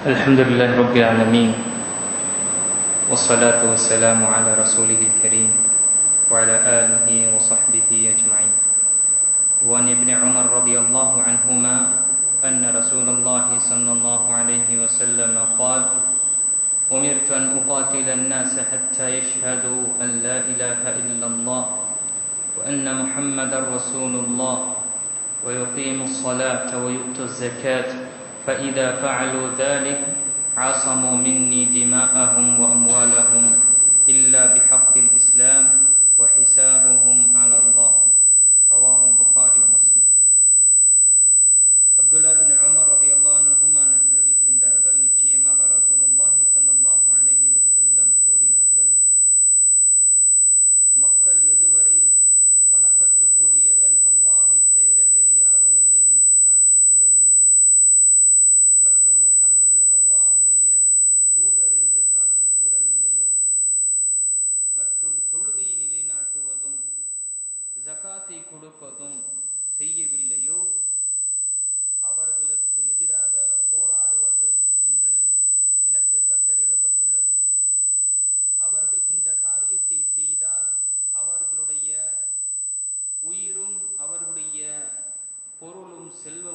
الحمد لله رب العالمين والصلاة والسلام على رسوله الكريم وعلى آله وصحبه أجمعين. وعن ابن عمر رضي الله عنهما أن رسول الله صلى الله عليه وسلم قال أمرت أن أقاتل الناس حتى يشهدوا أن لا إله إلا الله وأن محمدا رسول الله ويقيموا الصلاة ويؤتوا الزكاة فإذا فعلوا ذلك عصموا கொடுப்பதும் செய்யவில்லையோ? அவர்களுக்கு எதிராக போராடுவது என்று எனக்கு கட்டளிடப்பட்டுள்ளது அவர்கள் இந்த காரியத்தை செய்தால் அவர்களுடைய உயிரும் அவர்களுடைய பொருளும் செல்வ